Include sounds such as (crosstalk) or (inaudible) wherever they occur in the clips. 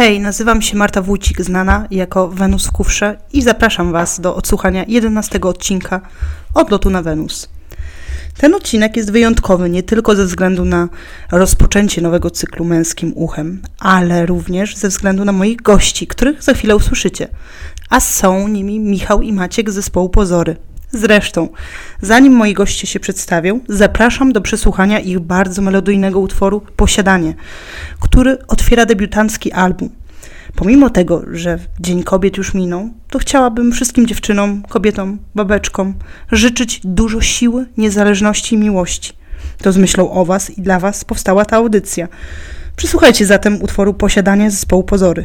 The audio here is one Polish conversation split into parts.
Hej, nazywam się Marta Wójcik, znana jako Wenus w Kufrze i zapraszam Was do odsłuchania 11 odcinka Odlotu na Wenus. Ten odcinek jest wyjątkowy nie tylko ze względu na rozpoczęcie nowego cyklu Męskim Uchem, ale również ze względu na moich gości, których za chwilę usłyszycie. A są nimi Michał i Maciek z zespołu Pozory. Zresztą, zanim moi goście się przedstawią, zapraszam do przesłuchania ich bardzo melodyjnego utworu Posiadanie, który otwiera debiutancki album. Pomimo tego, że Dzień Kobiet już minął, to chciałabym wszystkim dziewczynom, kobietom, babeczkom życzyć dużo siły, niezależności i miłości. To z myślą o Was i dla Was powstała ta audycja. Przysłuchajcie zatem utworu Posiadanie zespołu Pozory.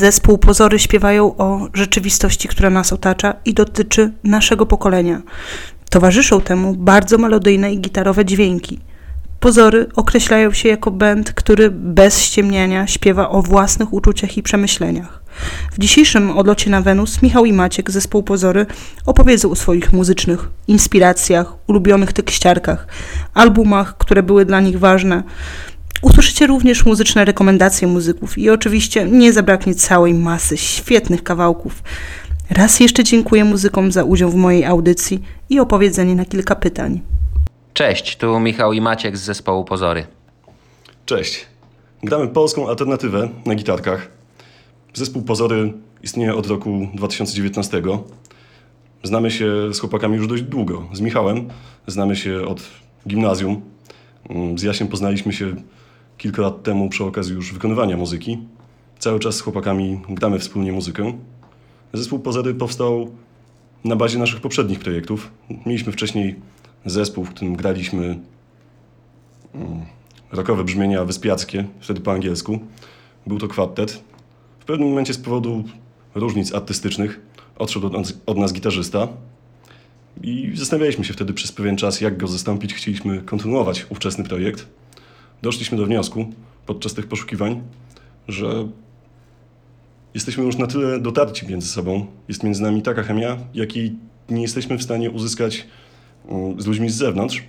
Zespół Pozory śpiewają o rzeczywistości, która nas otacza i dotyczy naszego pokolenia. Towarzyszą temu bardzo melodyjne i gitarowe dźwięki. Pozory określają się jako band, który bez ściemniania śpiewa o własnych uczuciach i przemyśleniach. W dzisiejszym odlocie na Wenus Michał i Maciek, zespół Pozory, opowiedzą o swoich muzycznych inspiracjach, ulubionych tekściarkach, albumach, które były dla nich ważne. Usłyszycie również muzyczne rekomendacje muzyków i oczywiście nie zabraknie całej masy świetnych kawałków. Raz jeszcze dziękuję muzykom za udział w mojej audycji i opowiedzenie na kilka pytań. Cześć, tu Michał i Maciek z zespołu Pozory. Cześć. Gramy polską alternatywę na gitarkach. Zespół Pozory istnieje od roku 2019. Znamy się z chłopakami już dość długo. Z Michałem znamy się od gimnazjum. Mm, Z Jasiem poznaliśmy się kilka lat temu przy okazji już wykonywania muzyki. Cały czas z chłopakami gramy wspólnie muzykę. Zespół Pozory powstał na bazie naszych poprzednich projektów. Mieliśmy wcześniej zespół, w którym graliśmy rockowe brzmienia wyspiackie, wtedy po angielsku. Był to kwartet. W pewnym momencie z powodu różnic artystycznych odszedł od nas, od nas gitarzysta i zastanawialiśmy się wtedy przez pewien czas, jak go zastąpić. Chcieliśmy kontynuować ówczesny projekt. Doszliśmy do wniosku podczas tych poszukiwań, że jesteśmy już na tyle dotarci między sobą, jest między nami taka chemia, jakiej nie jesteśmy w stanie uzyskać mm, z ludźmi z zewnątrz.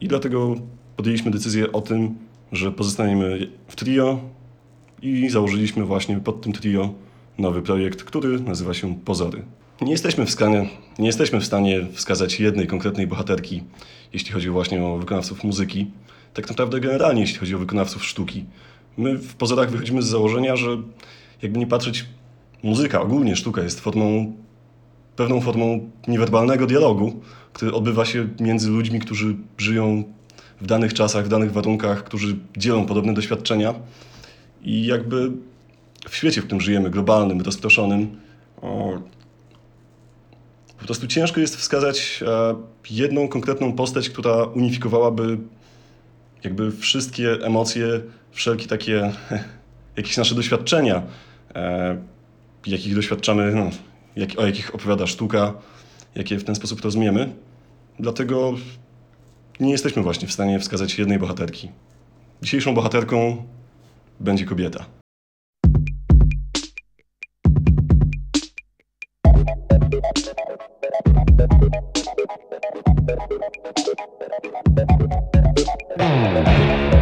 I dlatego podjęliśmy decyzję o tym, że pozostaniemy w trio i założyliśmy właśnie pod tym trio nowy projekt, który nazywa się Pozory. Nie jesteśmy w stanie, nie jesteśmy w stanie wskazać jednej konkretnej bohaterki, jeśli chodzi właśnie o wykonawców muzyki. Tak naprawdę generalnie, jeśli chodzi o wykonawców sztuki. My w Pozorach wychodzimy z założenia, że jakby nie patrzeć, muzyka, ogólnie sztuka jest formą pewną formą niewerbalnego dialogu, który odbywa się między ludźmi, którzy żyją w danych czasach, w danych warunkach, którzy dzielą podobne doświadczenia. I jakby w świecie, w którym żyjemy, globalnym, rozproszonym, po prostu ciężko jest wskazać e, jedną konkretną postać, która unifikowałaby jakby wszystkie emocje, wszelkie takie (laughs) jakieś nasze doświadczenia, e, jakich doświadczamy, no, jak, o jakich opowiada sztuka, jakie w ten sposób rozumiemy. Dlatego nie jesteśmy właśnie w stanie wskazać jednej bohaterki. Dzisiejszą bohaterką będzie kobieta. うん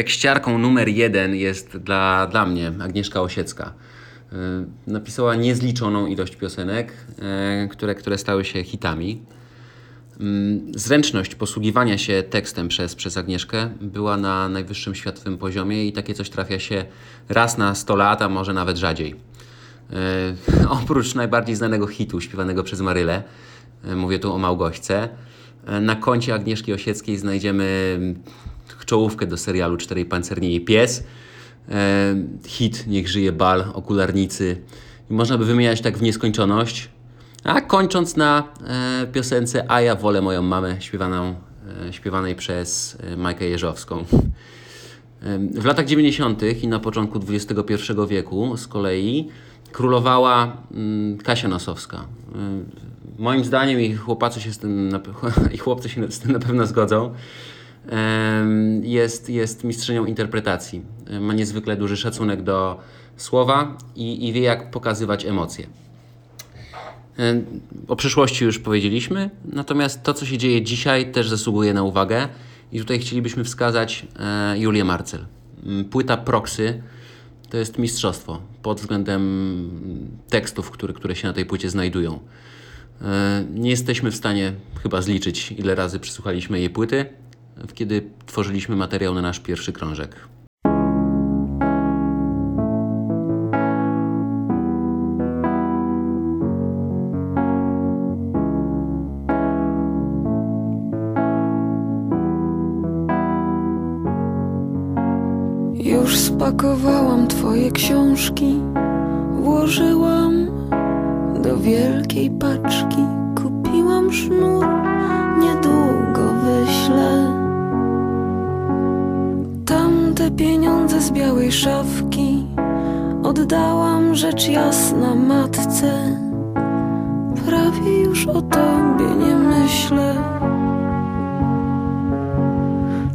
tekściarką numer jeden jest dla, dla mnie Agnieszka Osiecka. Y, Napisała niezliczoną ilość piosenek, y, które, które stały się hitami. Mm, Zręczność posługiwania się tekstem przez, przez Agnieszkę była na najwyższym światowym poziomie i takie coś trafia się raz na 100 lat, a może nawet rzadziej. E, (laughs) oprócz najbardziej znanego hitu śpiewanego przez Marylę, e, mówię tu o Małgośce, e, na koncie Agnieszki Osieckiej znajdziemy czołówkę do serialu Czterej Pancernie i Pies, e, hit Niech żyje bal, okularnicy. I można by wymieniać tak w nieskończoność. A kończąc na e, piosence A ja wolę moją mamę, śpiewaną, e, śpiewanej przez Majkę Jeżowską. W latach 90. i na początku XXI wieku z kolei królowała mm, Kasia Nosowska. Moim zdaniem i chłopacy się z tym na, (laughs) i chłopcy się z tym na pewno zgodzą. Jest, jest mistrzynią interpretacji. Ma niezwykle duży szacunek do słowa i, i wie, jak pokazywać emocje. Em, O przyszłości już powiedzieliśmy, natomiast to, co się dzieje dzisiaj, też zasługuje na uwagę. I tutaj chcielibyśmy wskazać e, Julię Marcel. Płyta Proxy to jest mistrzostwo pod względem tekstów, które, które się na tej płycie znajdują. E, Nie jesteśmy w stanie chyba zliczyć, ile razy przysłuchaliśmy jej płyty, kiedy tworzyliśmy materiał na nasz pierwszy krążek. Już spakowałam twoje książki, włożyłam do wielkiej paczki. Kupiłam sznur, niedługo wyślę. Pieniądze z białej szafki oddałam rzecz jasna matce. Prawie już o tobie nie myślę.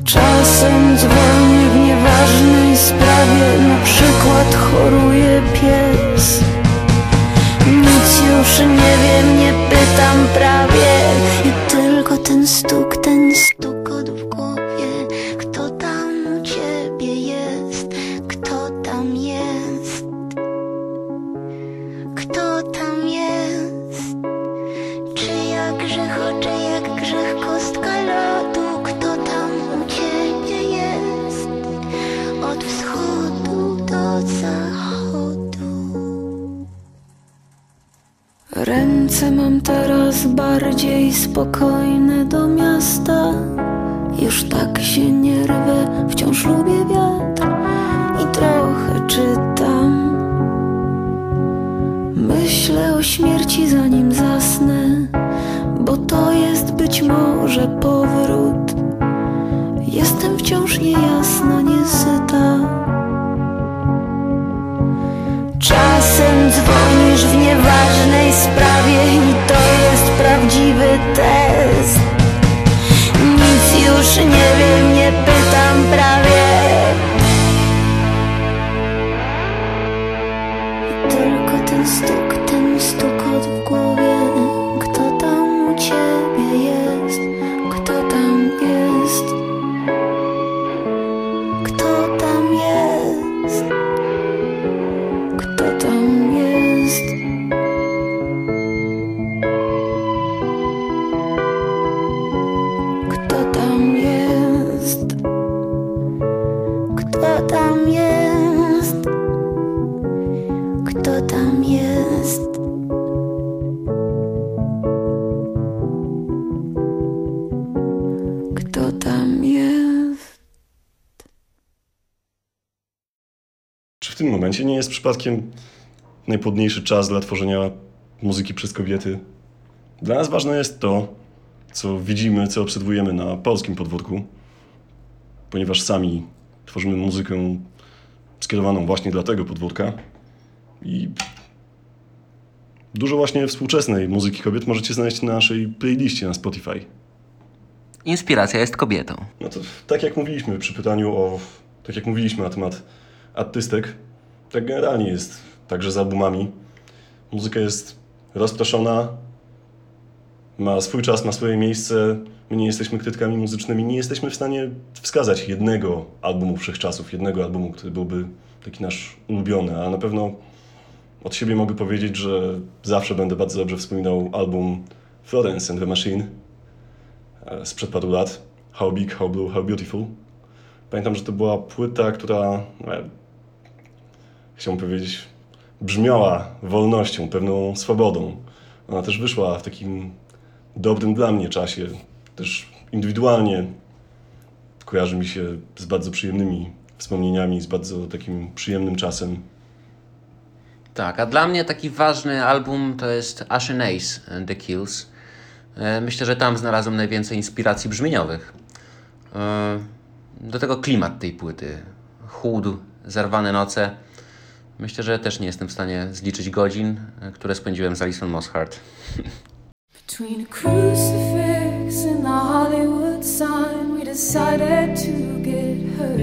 Czasem dzwonię w nieważnej sprawie, na przykład choruje pies. Nic już nie wiem, nie pytam prawie. I tylko ten stuk, ten stukot w. Ręce mam teraz bardziej spokojne do miasta. Już tak się nie rwę, wciąż lubię wiatr i trochę czytam. Myślę o śmierci zanim zasnę, bo to jest być może powrót. Jestem wciąż niejasna, niesyta. Prawdziwy test. Nic już nie wiem, w tym momencie nie jest przypadkiem najpłodniejszy czas dla tworzenia muzyki przez kobiety? Dla nas ważne jest to, co widzimy, co obserwujemy na polskim podwórku, ponieważ sami tworzymy muzykę skierowaną właśnie dla tego podwórka i dużo właśnie współczesnej muzyki kobiet możecie znaleźć na naszej playliście na Spotify. Inspiracja jest kobietą. No to tak jak mówiliśmy przy pytaniu o, tak jak mówiliśmy na temat artystek, tak generalnie jest także z albumami. Muzyka jest rozproszona, ma swój czas, ma swoje miejsce. My nie jesteśmy krytykami muzycznymi, nie jesteśmy w stanie wskazać jednego albumu wszechczasów, jednego albumu, który byłby taki nasz ulubiony, ale na pewno od siebie mogę powiedzieć, że zawsze będę bardzo dobrze wspominał album Florence and the Machine e, sprzed paru lat. How Big, How Blue, How Beautiful. Pamiętam, że to była płyta, która, e, chciałbym powiedzieć, brzmiała wolnością, pewną swobodą. Ona też wyszła w takim dobrym dla mnie czasie. Też indywidualnie kojarzy mi się z bardzo przyjemnymi wspomnieniami, z bardzo takim przyjemnym czasem. Tak, a dla mnie taki ważny album to jest Ashen Ace The Kills. E, Myślę, że tam znalazłem najwięcej inspiracji brzmieniowych. E, Do tego klimat tej płyty. Chłód, zerwane noce. Myślę, że też nie jestem w stanie zliczyć godzin, e, które spędziłem z Alison Mosshart. Between a crucifix and the Hollywood sign, we decided to get hurt.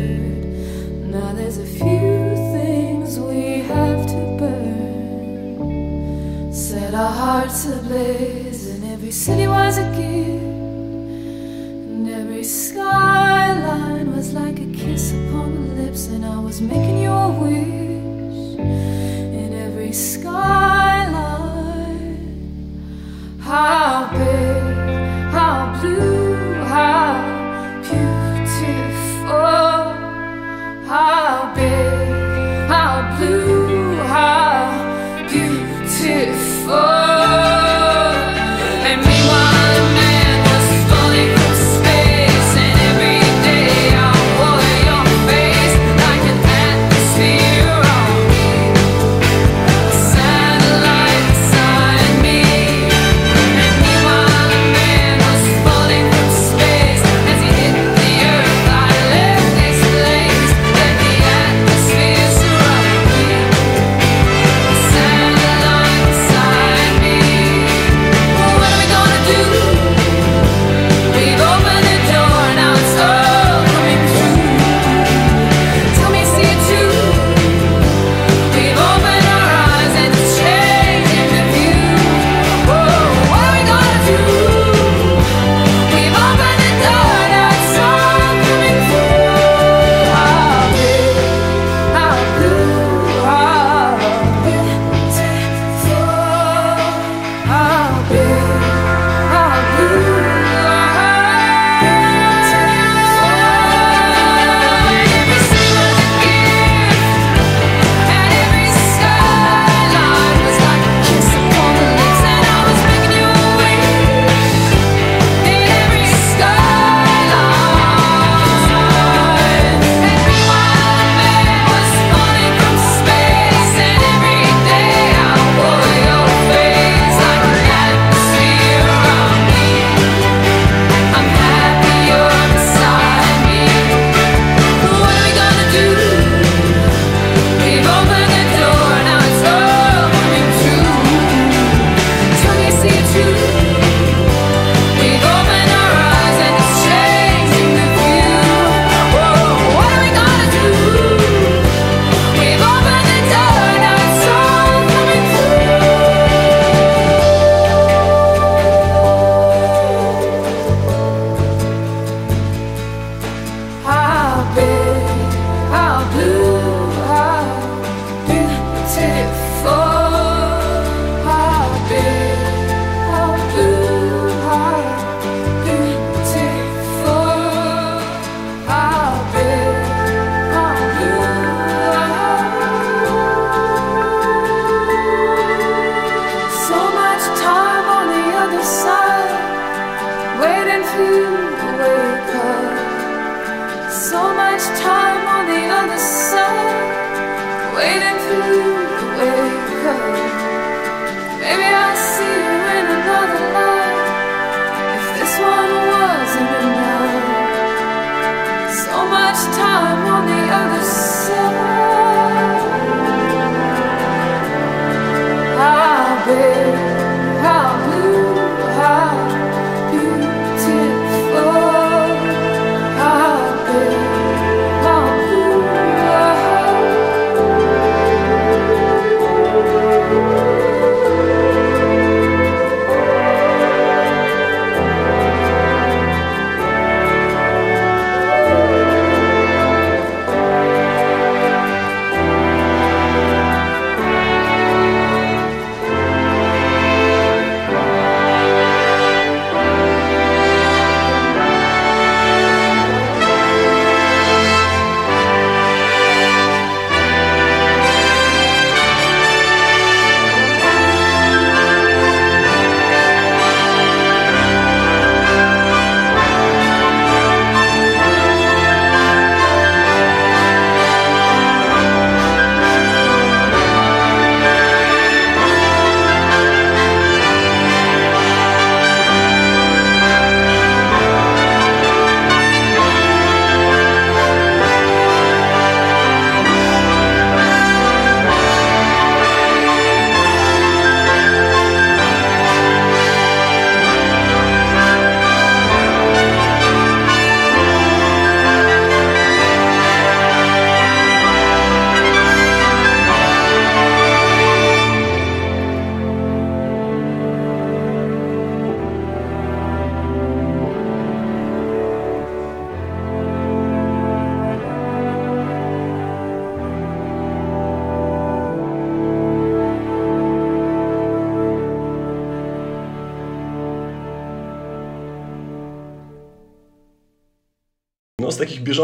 Now there's a few things we have to burn. Set our hearts ablaze, and every city was a gift. And every skyline was like a kiss upon the lips, and I was making you a wish. In skyline. How big, how blue, how beautiful. How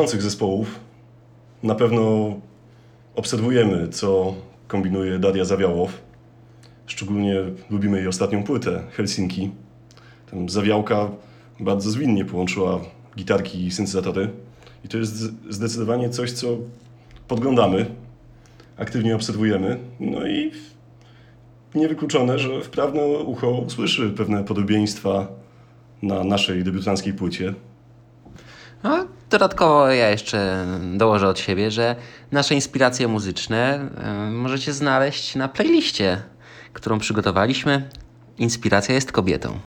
takich bieżących zespołów na pewno obserwujemy, co kombinuje Daria Zawiałow. Szczególnie lubimy jej ostatnią płytę, Helsinki. Tam Zawiałka bardzo zwinnie połączyła gitarki i syntezatory. I to jest zdecydowanie coś, co podglądamy, aktywnie obserwujemy. No i niewykluczone, że wprawne ucho usłyszy pewne podobieństwa na naszej debiutanckiej płycie. No, dodatkowo ja jeszcze dołożę od siebie, że nasze inspiracje muzyczne y, możecie znaleźć na playliście, którą przygotowaliśmy. Inspiracja jest kobietą.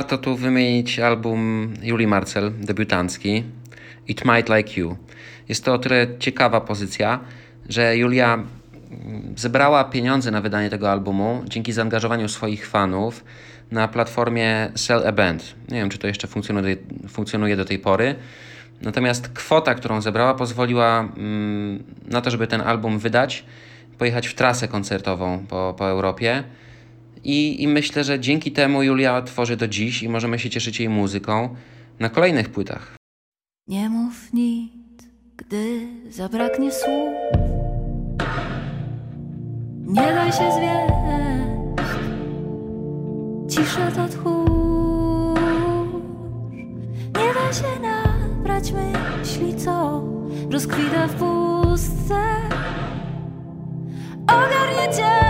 Warto tu wymienić album Julii Marcel, debiutancki It Might Like You. Jest to o tyle ciekawa pozycja, że Julia mm, zebrała pieniądze na wydanie tego albumu dzięki zaangażowaniu swoich fanów na platformie Sell a Band. Nie wiem, czy to jeszcze funkcjonuje, do tej pory. Natomiast kwota, którą zebrała, pozwoliła mm, na to, żeby ten album wydać, pojechać w trasę koncertową po, po Europie. I, I myślę, że dzięki temu Julia tworzy do dziś i możemy się cieszyć jej muzyką na kolejnych płytach. Nie mów nic, gdy zabraknie słów. Nie daj się zwieść, ciszę to tchórz. Nie da się nabrać myśli, co rozkwita w pustce. Ogarnie cię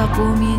ah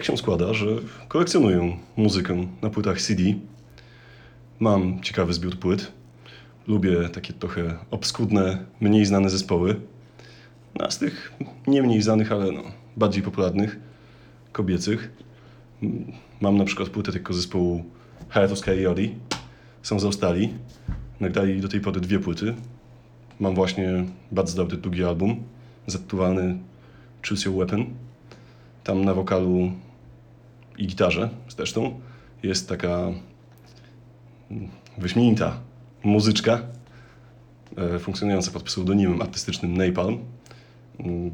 Tak się składa, że kolekcjonuję muzykę na płytach CD. Mam ciekawy zbiór płyt. Lubię takie trochę obskudne, mniej znane zespoły. No, z tych nie mniej znanych, ale no, bardziej popularnych, kobiecych. Mam na przykład płytę tylko zespołu Hiatus Coyote. Są z Australii. Nagrali do tej pory dwie płyty. Mam właśnie bardzo dobry drugi album, zatytułowany Choose Your Weapon. Tam na wokalu i gitarze zresztą jest taka wyśmienita muzyczka e, funkcjonująca pod pseudonimem artystycznym Napalm. Mm,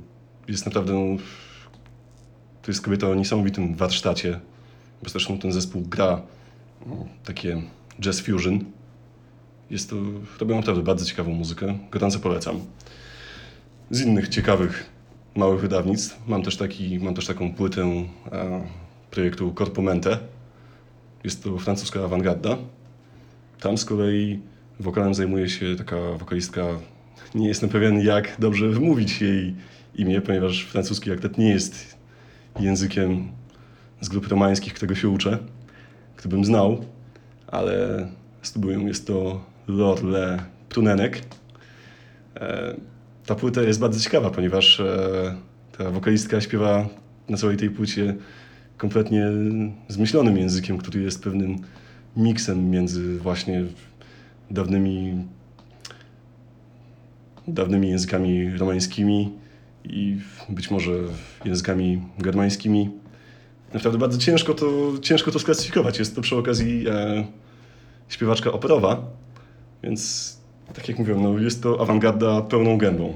Jest naprawdę, no, to jest kobieta o niesamowitym warsztacie, bo zresztą ten zespół gra mm, takie jazz fusion. Jest to, robią naprawdę bardzo ciekawą muzykę, gorąco polecam. Z innych ciekawych małych wydawnictw mam też, taki, mam też taką płytę projektu Corpomente. Jest to francuska awangarda. Tam z kolei wokalem zajmuje się taka wokalistka, nie jestem pewien jak dobrze wymówić jej imię, ponieważ francuski aktet nie jest językiem z grup romańskich, którego się uczę, gdybym znał, ale spróbuję, jest to Lorle Prunenek. E, ta płyta jest bardzo ciekawa, ponieważ e, ta wokalistka śpiewa na całej tej płycie kompletnie zmyślonym językiem, który jest pewnym miksem między właśnie dawnymi, dawnymi językami romańskimi i być może językami germańskimi. Naprawdę bardzo ciężko to, ciężko to sklasyfikować. Jest to przy okazji e, śpiewaczka operowa, więc tak jak mówiłem, no, jest to awangarda pełną gębą.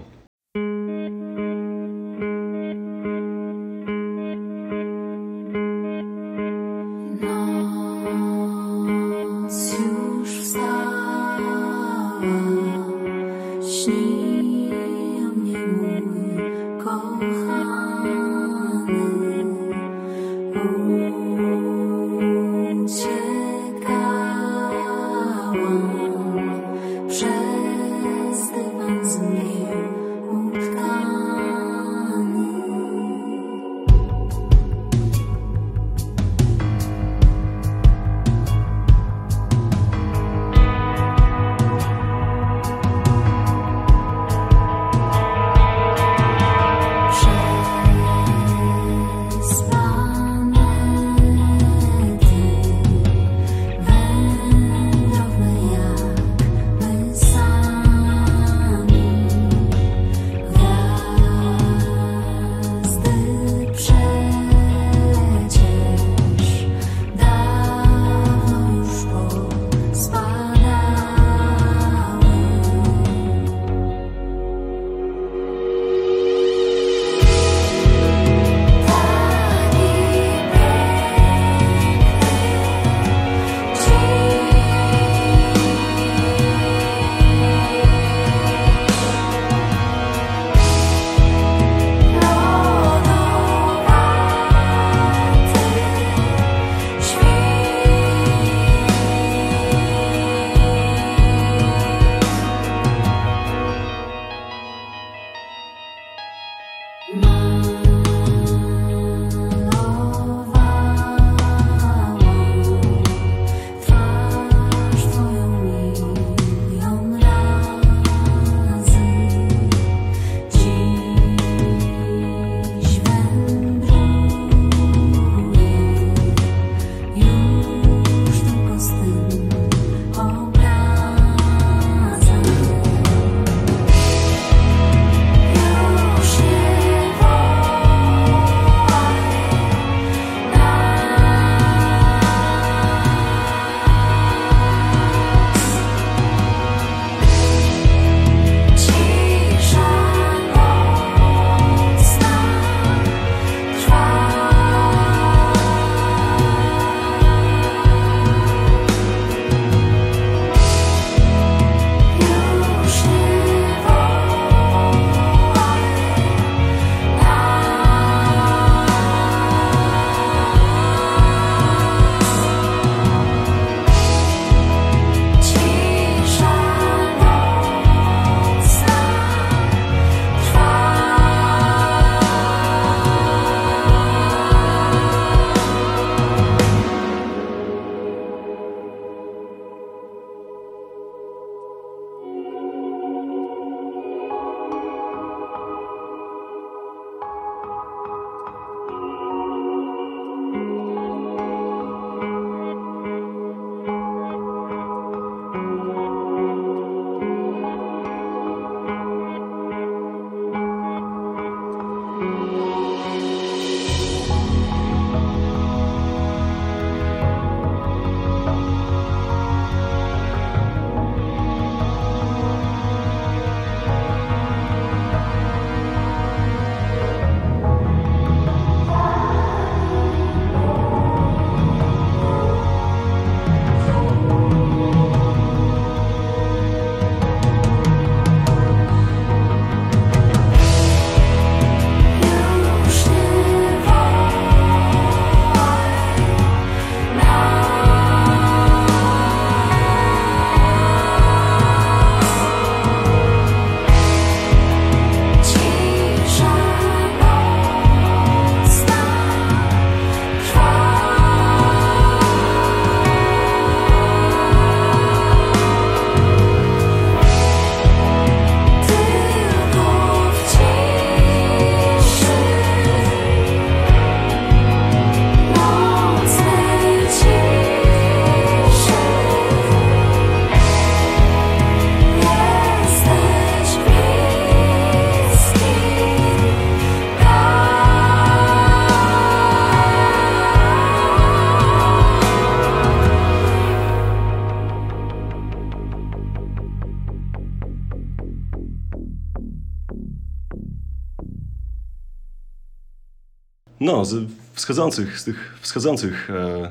Wschodzących, z tych wschodzących e,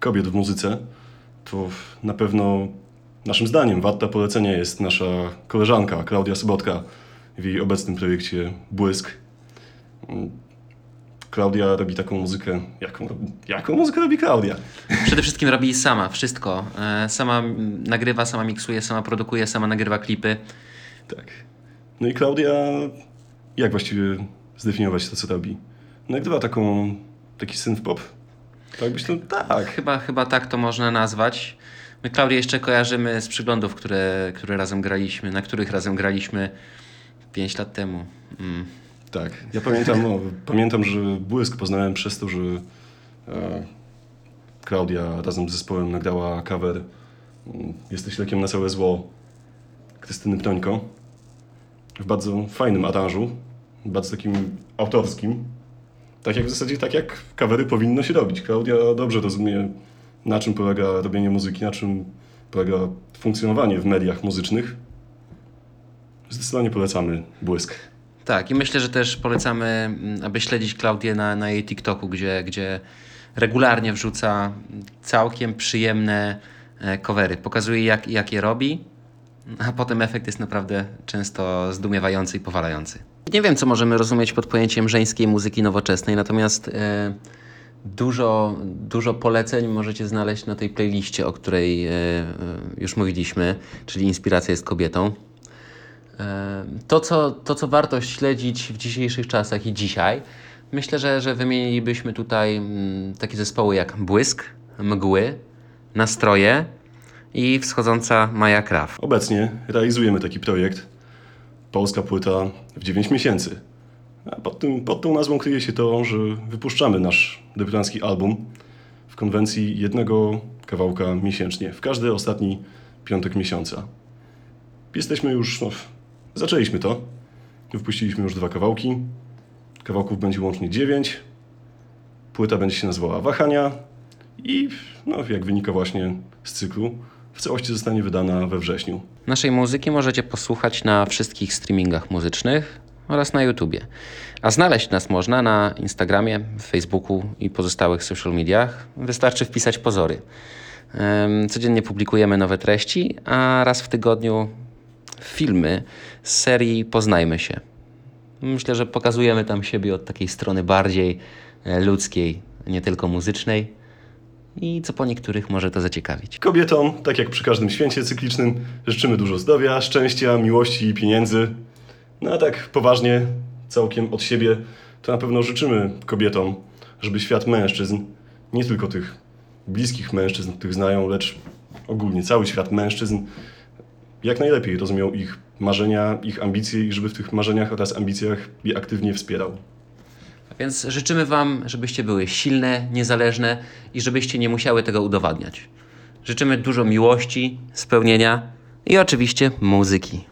kobiet w muzyce, to na pewno naszym zdaniem warta polecenia jest nasza koleżanka Klaudia Sobotka w jej obecnym projekcie Błysk. Mm, Klaudia robi taką muzykę. Jaką, jaką muzykę robi Klaudia? Przede wszystkim robi sama wszystko. E, Sama nagrywa, sama miksuje, sama produkuje, sama nagrywa klipy. Tak. No i Klaudia, jak właściwie zdefiniować to, co robi? Nagrywa taką, taki synth pop. Tak byś to... Tak. Chyba, chyba tak to można nazwać. My Klaudię jeszcze kojarzymy z przyglądów, które, które razem graliśmy, na których razem graliśmy 5 lat temu. Mm. Tak. Ja pamiętam, no, pamiętam, że Błysk poznałem przez to, że e, Klaudia razem z zespołem nagrała cover mm, Jesteś lekiem na całe zło Krystyny Ptońko w bardzo fajnym aranżu, bardzo takim autorskim. Tak jak w zasadzie, tak jak covery powinno się robić. Klaudia dobrze rozumie, na czym polega robienie muzyki, na czym polega funkcjonowanie w mediach muzycznych. Zdecydowanie polecamy Błysk. Tak, i myślę, że też polecamy, mm, aby śledzić Klaudię na, na jej TikToku, gdzie, gdzie regularnie wrzuca całkiem przyjemne e, covery. Pokazuje, jak, jak je robi, a potem efekt jest naprawdę często zdumiewający i powalający. Nie wiem, co możemy rozumieć pod pojęciem żeńskiej muzyki nowoczesnej, natomiast e, dużo, dużo poleceń możecie znaleźć na tej playliście, o której e, e, już mówiliśmy, czyli Inspiracja jest kobietą. To co, to, co warto śledzić w dzisiejszych czasach i dzisiaj, myślę, że, że wymienilibyśmy tutaj mm, takie zespoły jak Błysk, Mgły, Nastroje i wschodząca Maja Kraw. Obecnie realizujemy taki projekt Polska płyta w 9 miesięcy. A pod, tym, pod tą nazwą kryje się to, że wypuszczamy nasz debiutancki album w konwencji jednego kawałka miesięcznie, w każdy ostatni piątek miesiąca. Jesteśmy już, no, zaczęliśmy to. Wypuściliśmy już dwa kawałki. Kawałków będzie łącznie 9. Płyta będzie się nazywała Wahania i, no, jak wynika właśnie z cyklu, w całości zostanie wydana we wrześniu. Naszej muzyki możecie posłuchać na wszystkich streamingach muzycznych oraz na YouTubie. A znaleźć nas można na Instagramie, Facebooku i pozostałych social mediach. Wystarczy wpisać pozory. Codziennie publikujemy nowe treści, a raz w tygodniu filmy z serii Poznajmy się. Myślę, że pokazujemy tam siebie od takiej strony bardziej e, ludzkiej, nie tylko muzycznej. I co po niektórych może to zaciekawić. Kobietom, tak jak przy każdym święcie cyklicznym, życzymy dużo zdrowia, szczęścia, miłości i pieniędzy. No a tak poważnie, całkiem od siebie, to na pewno życzymy kobietom, żeby świat mężczyzn, nie tylko tych bliskich mężczyzn, których znają, lecz ogólnie cały świat mężczyzn, jak najlepiej rozumiał ich marzenia, ich ambicje i żeby w tych marzeniach oraz ambicjach je aktywnie wspierał. Więc życzymy Wam, żebyście były silne, niezależne i żebyście nie musiały tego udowadniać. Życzymy dużo miłości, spełnienia i oczywiście muzyki.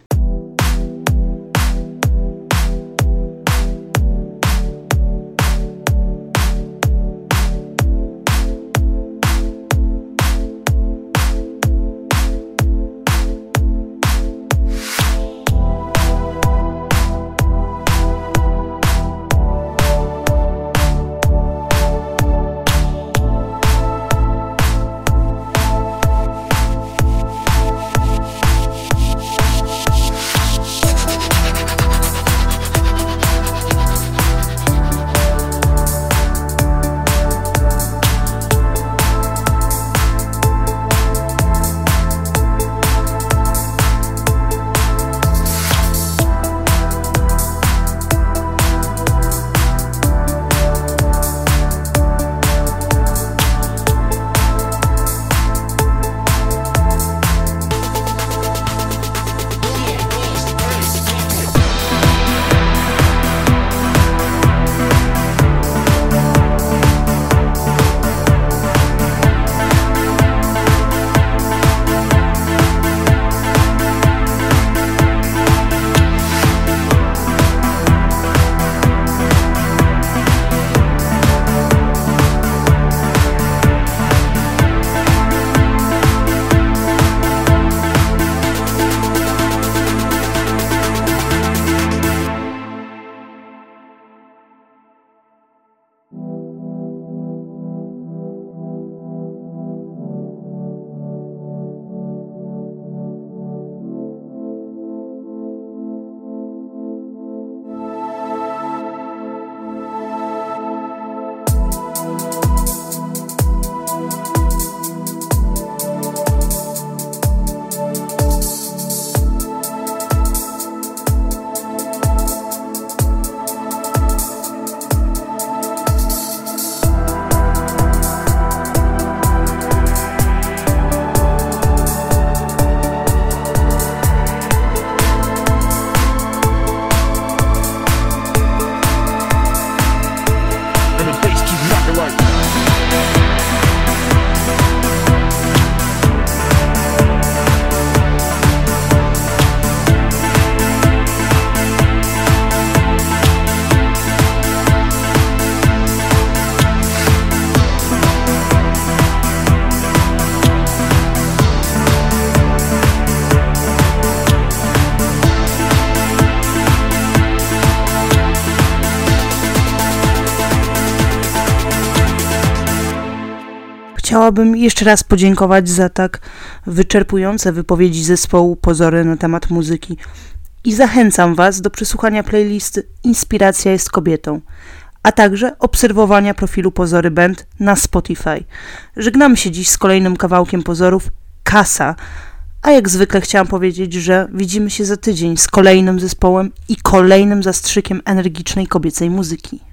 Chciałabym jeszcze raz podziękować za tak wyczerpujące wypowiedzi zespołu Pozory na temat muzyki i zachęcam Was do przesłuchania playlisty Inspiracja jest kobietą, a także obserwowania profilu Pozory Band na Spotify. Żegnamy się dziś z kolejnym kawałkiem pozorów Kasa, a jak zwykle chciałam powiedzieć, że widzimy się za tydzień z kolejnym zespołem i kolejnym zastrzykiem energicznej kobiecej muzyki.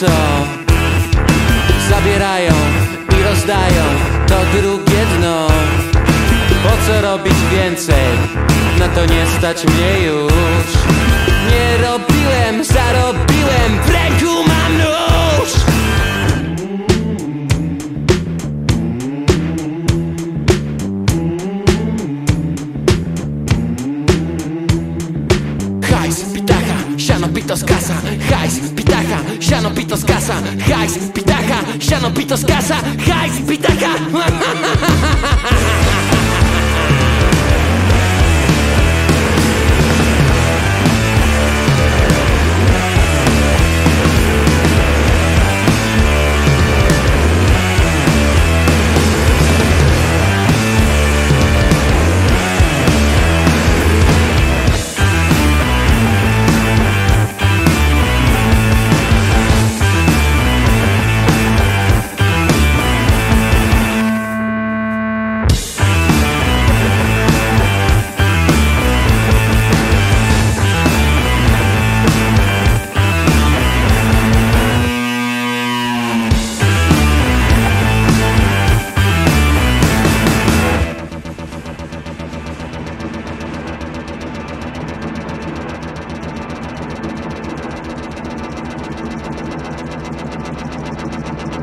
Co Zabierają i rozdają to drugie dno. Po co robić więcej? Na to nie stać mnie już. Nie robiłem, zarobiłem, ya no pitos casa, hais, pitaja, ya no pitos casa, hais, pitaja. (laughs)